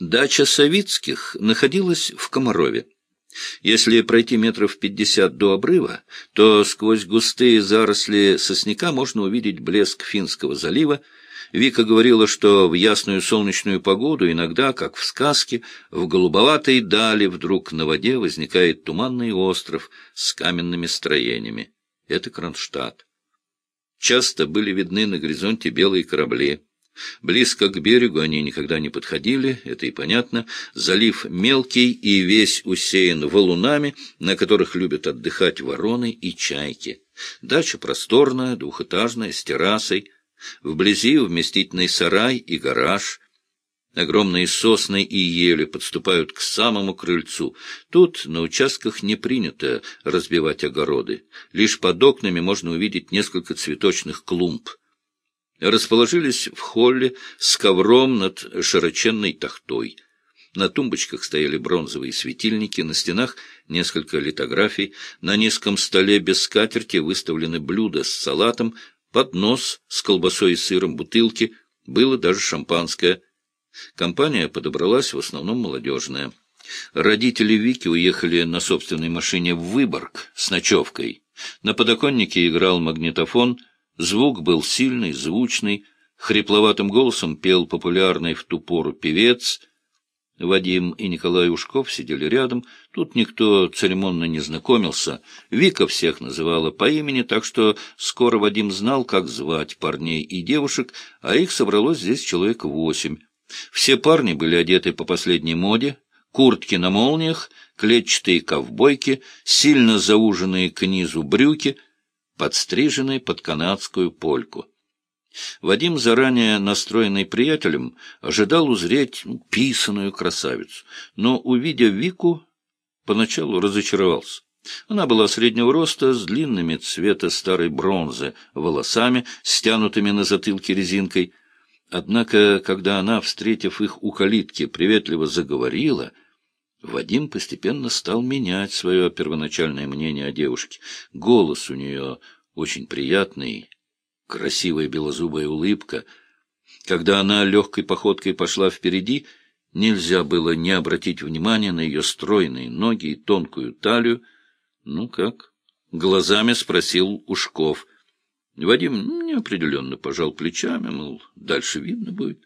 Дача Савицких находилась в Комарове. Если пройти метров пятьдесят до обрыва, то сквозь густые заросли сосняка можно увидеть блеск Финского залива. Вика говорила, что в ясную солнечную погоду иногда, как в сказке, в голубоватой дали вдруг на воде возникает туманный остров с каменными строениями. Это Кронштадт. Часто были видны на горизонте белые корабли. Близко к берегу они никогда не подходили, это и понятно. Залив мелкий и весь усеян валунами, на которых любят отдыхать вороны и чайки. Дача просторная, двухэтажная, с террасой. Вблизи вместительный сарай и гараж. Огромные сосны и ели подступают к самому крыльцу. Тут на участках не принято разбивать огороды. Лишь под окнами можно увидеть несколько цветочных клумб расположились в холле с ковром над широченной тахтой. На тумбочках стояли бронзовые светильники, на стенах несколько литографий, на низком столе без скатерти выставлены блюда с салатом, поднос с колбасой и сыром, бутылки, было даже шампанское. Компания подобралась в основном молодежная. Родители Вики уехали на собственной машине в Выборг с ночевкой. На подоконнике играл магнитофон — Звук был сильный, звучный, хрипловатым голосом пел популярный в ту пору певец. Вадим и Николай Ушков сидели рядом, тут никто церемонно не знакомился. Вика всех называла по имени, так что скоро Вадим знал, как звать парней и девушек, а их собралось здесь человек восемь. Все парни были одеты по последней моде, куртки на молниях, клетчатые ковбойки, сильно зауженные к низу брюки — подстриженный под канадскую польку. Вадим, заранее настроенный приятелем, ожидал узреть ну, писаную красавицу, но, увидя Вику, поначалу разочаровался. Она была среднего роста, с длинными цвета старой бронзы волосами, стянутыми на затылке резинкой. Однако, когда она, встретив их у калитки, приветливо заговорила — Вадим постепенно стал менять свое первоначальное мнение о девушке. Голос у нее очень приятный, красивая белозубая улыбка. Когда она легкой походкой пошла впереди, нельзя было не обратить внимания на ее стройные ноги и тонкую талию. «Ну как?» — глазами спросил Ушков. Вадим неопределенно пожал плечами, мол, дальше видно будет.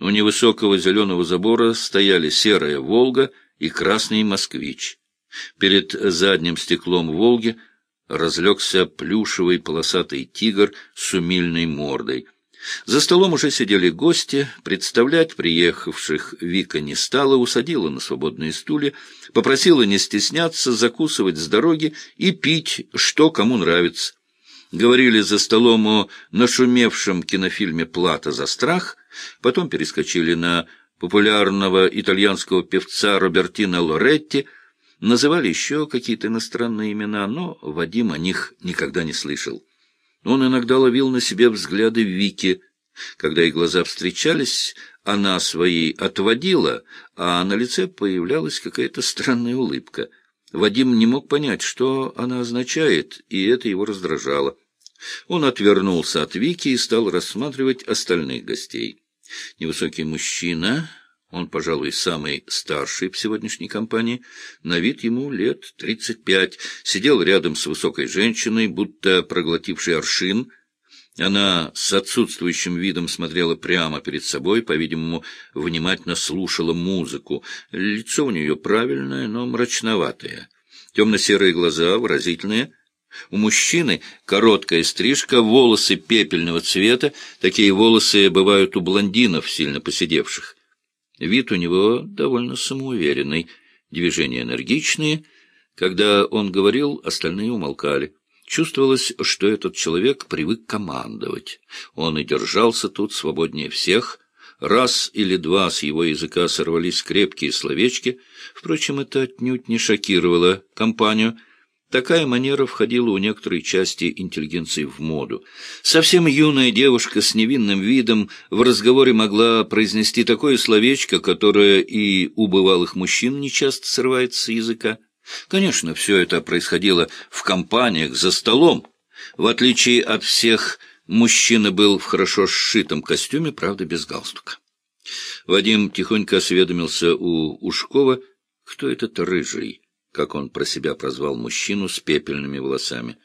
У невысокого зеленого забора стояли серая «Волга» и красный «Москвич». Перед задним стеклом «Волги» разлегся плюшевый полосатый тигр с умильной мордой. За столом уже сидели гости, представлять приехавших Вика не стала, усадила на свободные стулья, попросила не стесняться, закусывать с дороги и пить, что кому нравится. Говорили за столом о нашумевшем кинофильме «Плата за страх», Потом перескочили на популярного итальянского певца Робертино Лоретти, называли еще какие-то иностранные имена, но Вадим о них никогда не слышал. Он иногда ловил на себе взгляды Вики. Когда их глаза встречались, она свои отводила, а на лице появлялась какая-то странная улыбка. Вадим не мог понять, что она означает, и это его раздражало. Он отвернулся от Вики и стал рассматривать остальных гостей. Невысокий мужчина, он, пожалуй, самый старший в сегодняшней компании, на вид ему лет тридцать пять, сидел рядом с высокой женщиной, будто проглотившей аршин. Она с отсутствующим видом смотрела прямо перед собой, по-видимому, внимательно слушала музыку. Лицо у нее правильное, но мрачноватое. Темно-серые глаза, выразительные — у мужчины короткая стрижка, волосы пепельного цвета, такие волосы бывают у блондинов, сильно посидевших. Вид у него довольно самоуверенный, движения энергичные. Когда он говорил, остальные умолкали. Чувствовалось, что этот человек привык командовать. Он и держался тут свободнее всех. Раз или два с его языка сорвались крепкие словечки. Впрочем, это отнюдь не шокировало компанию — Такая манера входила у некоторой части интеллигенции в моду. Совсем юная девушка с невинным видом в разговоре могла произнести такое словечко, которое и у бывалых мужчин нечасто срывается с языка. Конечно, все это происходило в компаниях за столом. В отличие от всех, мужчина был в хорошо сшитом костюме, правда, без галстука. Вадим тихонько осведомился у Ушкова, кто этот рыжий, как он про себя прозвал мужчину с пепельными волосами.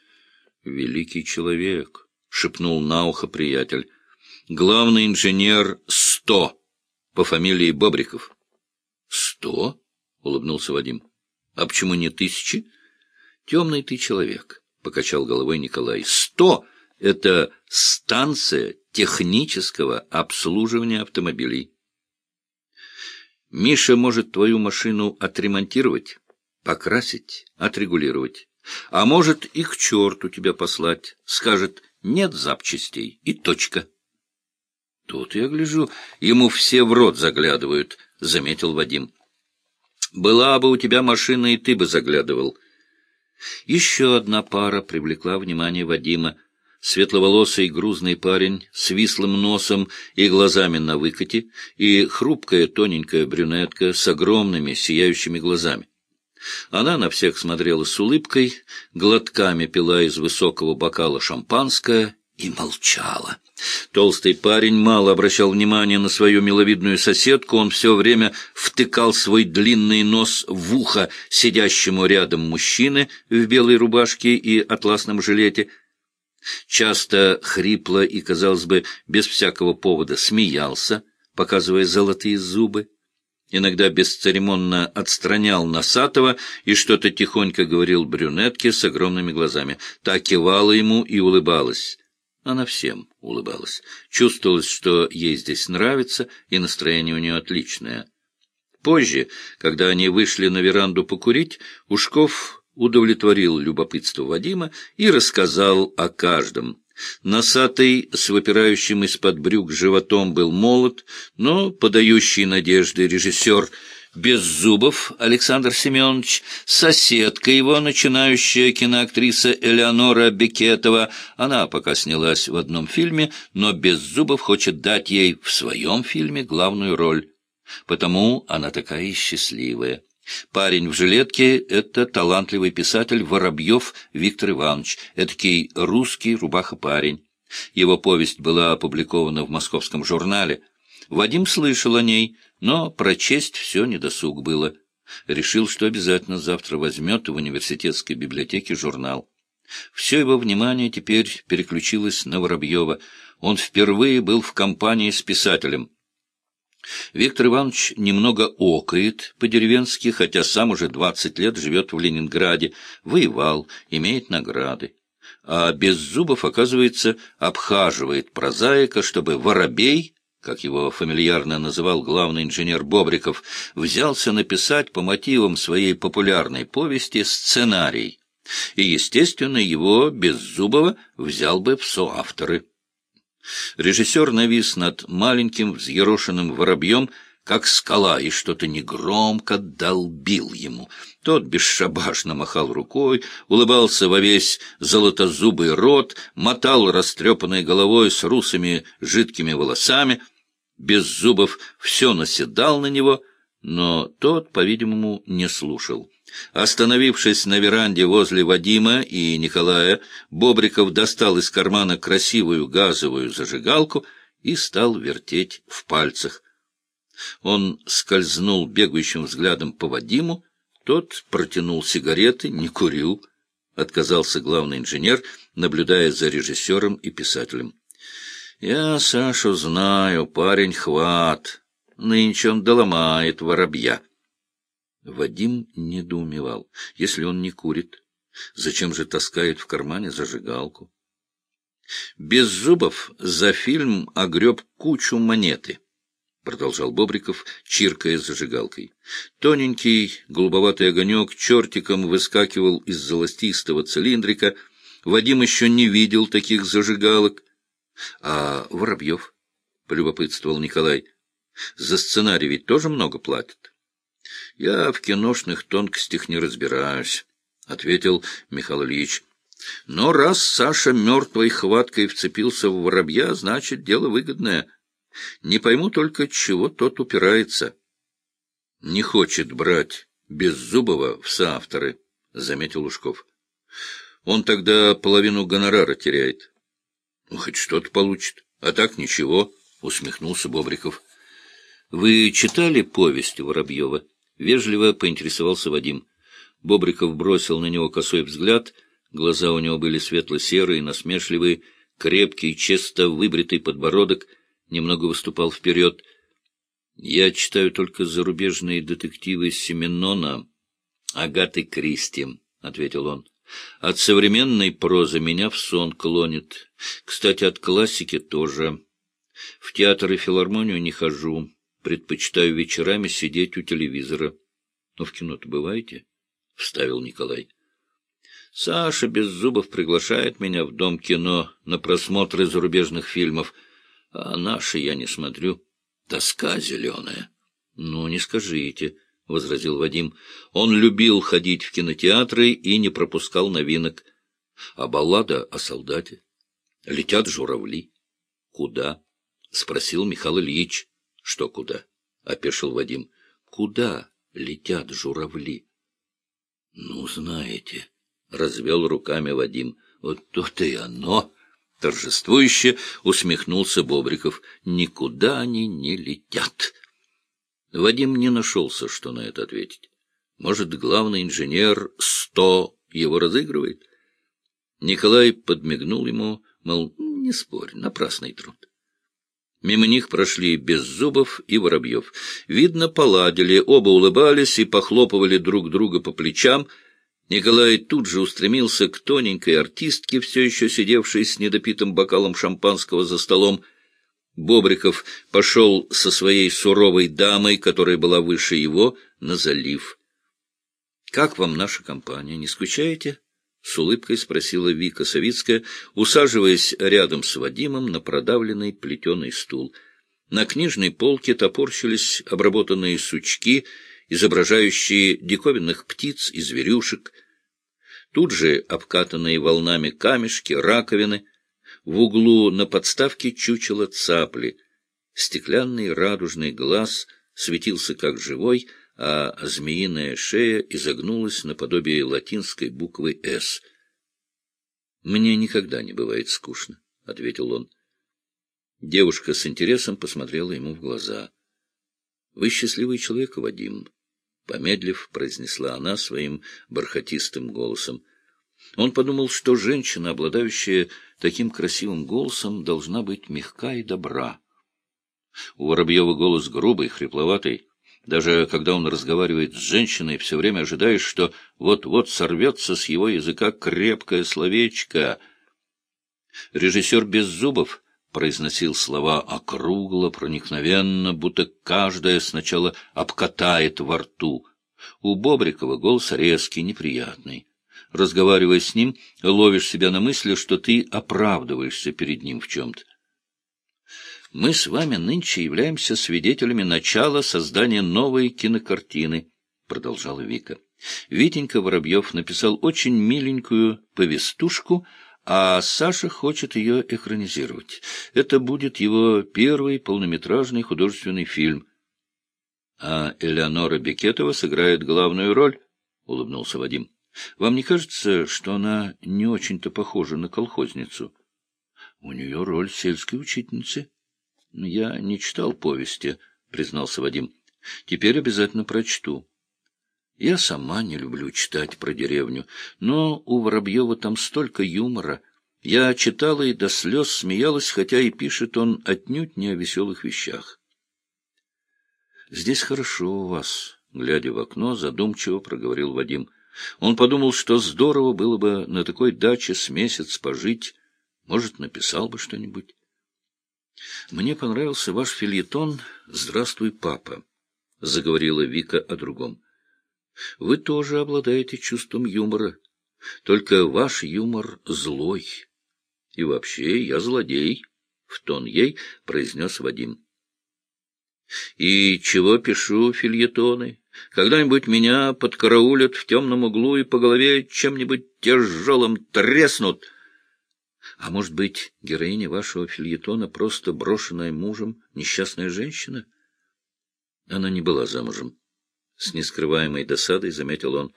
«Великий человек», — шепнул на ухо приятель. «Главный инженер Сто, по фамилии Бобриков». «Сто?» — улыбнулся Вадим. «А почему не тысячи?» «Темный ты человек», — покачал головой Николай. «Сто — это станция технического обслуживания автомобилей». Миша может твою машину отремонтировать, покрасить, отрегулировать. А может и к черту тебя послать. Скажет, нет запчастей, и точка. Тут я гляжу, ему все в рот заглядывают, — заметил Вадим. Была бы у тебя машина, и ты бы заглядывал. Еще одна пара привлекла внимание Вадима светловолосый грузный парень с вислым носом и глазами на выкате, и хрупкая тоненькая брюнетка с огромными сияющими глазами. Она на всех смотрела с улыбкой, глотками пила из высокого бокала шампанское и молчала. Толстый парень мало обращал внимания на свою миловидную соседку, он все время втыкал свой длинный нос в ухо сидящему рядом мужчины в белой рубашке и атласном жилете — часто хрипло и, казалось бы, без всякого повода смеялся, показывая золотые зубы. Иногда бесцеремонно отстранял Носатого и что-то тихонько говорил брюнетке с огромными глазами. Та кивала ему и улыбалась. Она всем улыбалась. Чувствовалось, что ей здесь нравится, и настроение у нее отличное. Позже, когда они вышли на веранду покурить, Ушков удовлетворил любопытство Вадима и рассказал о каждом. Носатый, с выпирающим из-под брюк животом, был молод, но подающий надежды режиссер Беззубов Александр Семенович, соседка его, начинающая киноактриса Элеонора Бекетова. Она пока снялась в одном фильме, но Беззубов хочет дать ей в своем фильме главную роль. Потому она такая счастливая. Парень в жилетке — это талантливый писатель Воробьев Виктор Иванович, эдакий русский рубаха-парень. Его повесть была опубликована в московском журнале. Вадим слышал о ней, но прочесть все недосуг было. Решил, что обязательно завтра возьмет в университетской библиотеке журнал. Все его внимание теперь переключилось на Воробьева. Он впервые был в компании с писателем — Виктор Иванович немного окает по-деревенски, хотя сам уже двадцать лет живет в Ленинграде, воевал, имеет награды. А Беззубов, оказывается, обхаживает прозаика, чтобы воробей, как его фамильярно называл главный инженер Бобриков, взялся написать по мотивам своей популярной повести сценарий. И, естественно, его, Беззубова, взял бы в соавторы. Режиссер навис над маленьким взъерошенным воробьем, как скала, и что-то негромко долбил ему. Тот бесшабашно махал рукой, улыбался во весь золотозубый рот, мотал растрепанной головой с русыми жидкими волосами. Без зубов все наседал на него, но тот, по-видимому, не слушал. Остановившись на веранде возле Вадима и Николая, Бобриков достал из кармана красивую газовую зажигалку и стал вертеть в пальцах. Он скользнул бегающим взглядом по Вадиму, тот протянул сигареты, не курил, отказался главный инженер, наблюдая за режиссером и писателем. — Я Сашу знаю, парень хват, нынче он доломает воробья. Вадим недоумевал. Если он не курит, зачем же таскает в кармане зажигалку? Беззубов за фильм огреб кучу монеты, — продолжал Бобриков, чиркая зажигалкой. Тоненький голубоватый огонек чертиком выскакивал из золотистого цилиндрика. Вадим еще не видел таких зажигалок. — А Воробьев? — полюбопытствовал Николай. — За сценарий ведь тоже много платят. — Я в киношных тонкостях не разбираюсь, — ответил Михаил Ильич. — Но раз Саша мертвой хваткой вцепился в воробья, значит, дело выгодное. Не пойму только, чего тот упирается. — Не хочет брать Беззубова в соавторы, — заметил Лужков. — Он тогда половину гонорара теряет. — Ну, хоть что-то получит, а так ничего, — усмехнулся Бобриков. — Вы читали повесть Воробьева? Вежливо поинтересовался Вадим. Бобриков бросил на него косой взгляд. Глаза у него были светло-серые, насмешливые, крепкий, чисто выбритый подбородок немного выступал вперед. Я читаю только зарубежные детективы Семенона, Агаты Кристи, — ответил он. От современной прозы меня в сон клонит. Кстати, от классики тоже. В театр и филармонию не хожу. Предпочитаю вечерами сидеть у телевизора. — Но в кино-то бываете? — вставил Николай. — Саша без зубов приглашает меня в Дом кино на просмотры зарубежных фильмов, а наши я не смотрю. Тоска зеленая. — Ну, не скажите, — возразил Вадим. Он любил ходить в кинотеатры и не пропускал новинок. А баллада о солдате? Летят журавли. — Куда? — спросил Михаил Ильич. — Что куда? — опешил Вадим. — Куда летят журавли? — Ну, знаете, — развел руками Вадим. — Вот то-то и оно. Торжествующе усмехнулся Бобриков. — Никуда они не летят. Вадим не нашелся, что на это ответить. Может, главный инженер сто его разыгрывает? Николай подмигнул ему, мол, не спорь, напрасный труд. Мимо них прошли Беззубов и Воробьев. Видно, поладили, оба улыбались и похлопывали друг друга по плечам. Николай тут же устремился к тоненькой артистке, все еще сидевшей с недопитым бокалом шампанского за столом. Бобриков пошел со своей суровой дамой, которая была выше его, на залив. — Как вам наша компания? Не скучаете? — с улыбкой спросила Вика Савицкая, усаживаясь рядом с Вадимом на продавленный плетеный стул. На книжной полке топорщились обработанные сучки, изображающие диковинных птиц и зверюшек. Тут же обкатанные волнами камешки, раковины — в углу на подставке чучело цапли. Стеклянный радужный глаз светился как живой, а змеиная шея изогнулась наподобие латинской буквы «С». «Мне никогда не бывает скучно», — ответил он. Девушка с интересом посмотрела ему в глаза. «Вы счастливый человек, Вадим», — помедлив, произнесла она своим бархатистым голосом. Он подумал, что женщина, обладающая таким красивым голосом, должна быть мягка и добра. У Воробьева голос грубый, хрипловатый. Даже когда он разговаривает с женщиной, все время ожидаешь, что вот-вот сорвется с его языка крепкое словечко. Режиссер Беззубов произносил слова округло, проникновенно, будто каждое сначала обкатает во рту. У Бобрикова голос резкий, неприятный разговаривая с ним, ловишь себя на мысли, что ты оправдываешься перед ним в чем-то. Мы с вами нынче являемся свидетелями начала создания новой кинокартины, — продолжала Вика. Витенька Воробьев написал очень миленькую повестушку, а Саша хочет ее экранизировать. Это будет его первый полнометражный художественный фильм. — А Элеонора Бекетова сыграет главную роль, — улыбнулся Вадим. Вам не кажется, что она не очень-то похожа на колхозницу? У нее роль сельской учительницы. Я не читал повести, признался Вадим. Теперь обязательно прочту. Я сама не люблю читать про деревню, но у Воробьева там столько юмора. Я читала и до слез смеялась, хотя и пишет он отнюдь не о веселых вещах. «Здесь хорошо у вас», — глядя в окно, задумчиво проговорил Вадим. Он подумал, что здорово было бы на такой даче с месяц пожить. Может, написал бы что-нибудь. «Мне понравился ваш фильетон «Здравствуй, папа», — заговорила Вика о другом. «Вы тоже обладаете чувством юмора, только ваш юмор злой. И вообще я злодей», — в тон ей произнес Вадим. «И чего пишу фильетоны?» Когда-нибудь меня подкараулят в темном углу и по голове чем-нибудь тяжелым треснут. А может быть, героиня вашего фильетона просто брошенная мужем несчастная женщина? Она не была замужем. С нескрываемой досадой заметил он.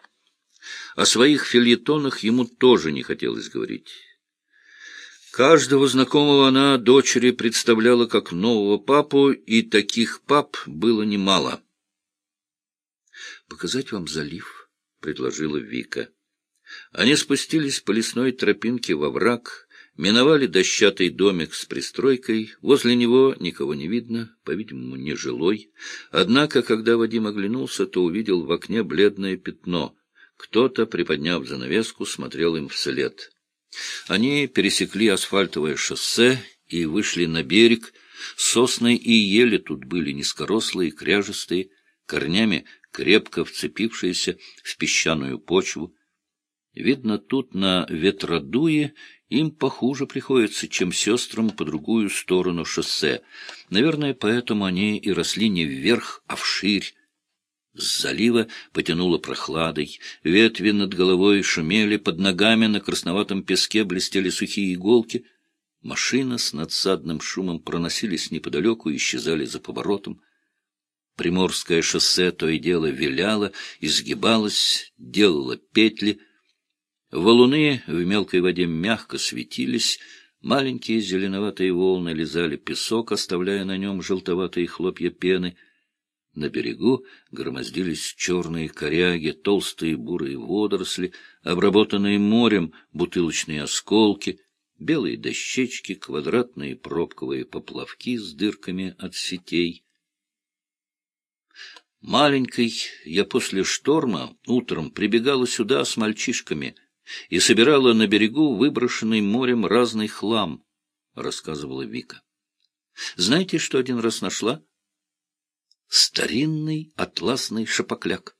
О своих фильетонах ему тоже не хотелось говорить. Каждого знакомого она дочери представляла как нового папу, и таких пап было немало. «Показать вам залив?» — предложила Вика. Они спустились по лесной тропинке во враг, миновали дощатый домик с пристройкой, возле него никого не видно, по-видимому, нежилой. Однако, когда Вадим оглянулся, то увидел в окне бледное пятно. Кто-то, приподняв занавеску, смотрел им вслед. Они пересекли асфальтовое шоссе и вышли на берег. Сосны и ели тут были низкорослые, кряжестые, корнями крепко вцепившиеся в песчаную почву. Видно, тут на ветродуе им похуже приходится, чем сестрам по другую сторону шоссе. Наверное, поэтому они и росли не вверх, а вширь. С залива потянуло прохладой, ветви над головой шумели, под ногами на красноватом песке блестели сухие иголки. Машины с надсадным шумом проносились неподалеку и исчезали за поворотом. Приморское шоссе то и дело виляло, изгибалось, делало петли — Валуны в мелкой воде мягко светились, маленькие зеленоватые волны лизали песок, оставляя на нем желтоватые хлопья пены. На берегу громоздились черные коряги, толстые бурые водоросли, обработанные морем бутылочные осколки, белые дощечки, квадратные пробковые поплавки с дырками от сетей. Маленькой я после шторма утром прибегала сюда с мальчишками — и собирала на берегу выброшенный морем разный хлам, — рассказывала Вика. Знаете, что один раз нашла? Старинный атласный шапокляк.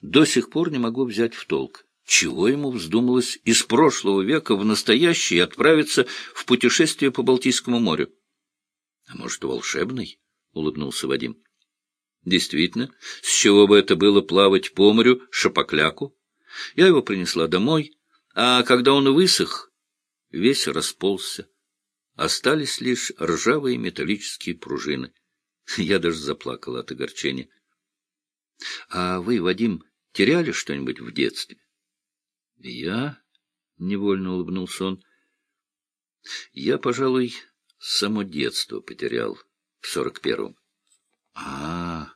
До сих пор не могу взять в толк, чего ему вздумалось из прошлого века в настоящий отправиться в путешествие по Балтийскому морю. — А может, волшебный? — улыбнулся Вадим. — Действительно, с чего бы это было плавать по морю шапокляку? Я его принесла домой, а когда он высох, весь расползся. Остались лишь ржавые металлические пружины. Я даже заплакала от огорчения. — А вы, Вадим, теряли что-нибудь в детстве? — Я? — невольно улыбнулся он. — Я, пожалуй, само детство потерял в сорок первом. — А,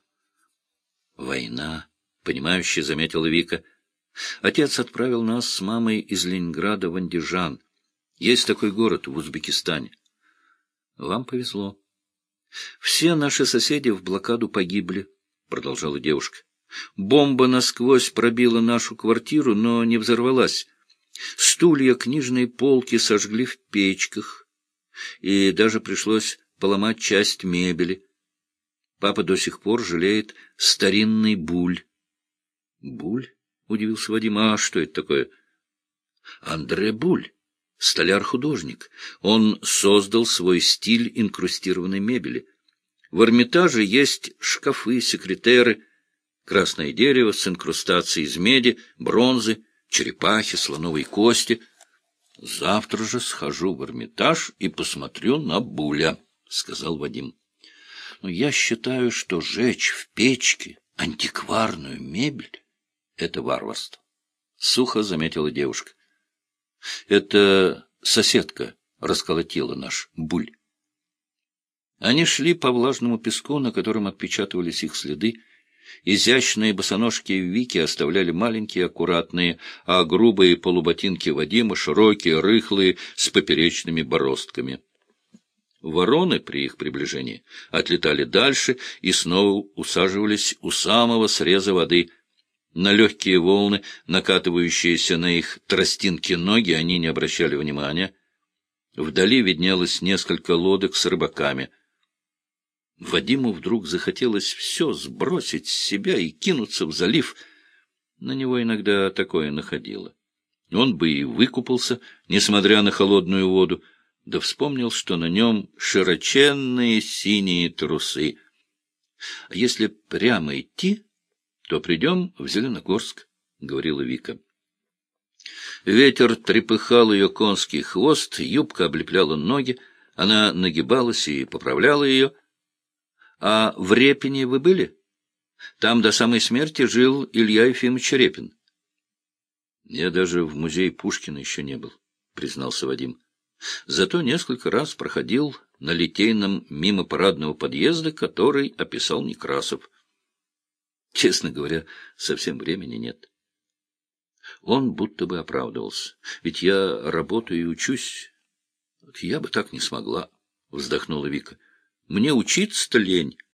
война, — понимающе заметила Вика. Отец отправил нас с мамой из Ленинграда в Андижан. Есть такой город в Узбекистане. Вам повезло. Все наши соседи в блокаду погибли, — продолжала девушка. Бомба насквозь пробила нашу квартиру, но не взорвалась. Стулья, книжные полки сожгли в печках, и даже пришлось поломать часть мебели. Папа до сих пор жалеет старинный буль. Буль? — удивился Вадим. — А что это такое? — Андре Буль, столяр-художник. Он создал свой стиль инкрустированной мебели. В Эрмитаже есть шкафы, секретеры, красное дерево с инкрустацией из меди, бронзы, черепахи, слоновой кости. Завтра же схожу в Эрмитаж и посмотрю на Буля, — сказал Вадим. Но я считаю, что жечь в печке антикварную мебель это варварство. Сухо заметила девушка. Это соседка расколотила наш буль. Они шли по влажному песку, на котором отпечатывались их следы. Изящные босоножки Вики оставляли маленькие, аккуратные, а грубые полуботинки Вадима широкие, рыхлые, с поперечными бороздками. Вороны при их приближении отлетали дальше и снова усаживались у самого среза воды — на легкие волны, накатывающиеся на их тростинки ноги, они не обращали внимания. Вдали виднелось несколько лодок с рыбаками. Вадиму вдруг захотелось все сбросить с себя и кинуться в залив. На него иногда такое находило. Он бы и выкупался, несмотря на холодную воду, да вспомнил, что на нем широченные синие трусы. А если прямо идти, то придем в Зеленогорск, — говорила Вика. Ветер трепыхал ее конский хвост, юбка облепляла ноги, она нагибалась и поправляла ее. — А в Репине вы были? Там до самой смерти жил Илья Ефимович Репин. — Я даже в музее Пушкина еще не был, — признался Вадим. Зато несколько раз проходил на Литейном мимо парадного подъезда, который описал Некрасов. Честно говоря, совсем времени нет. Он будто бы оправдывался. Ведь я работаю и учусь. Я бы так не смогла, — вздохнула Вика. Мне учиться-то лень.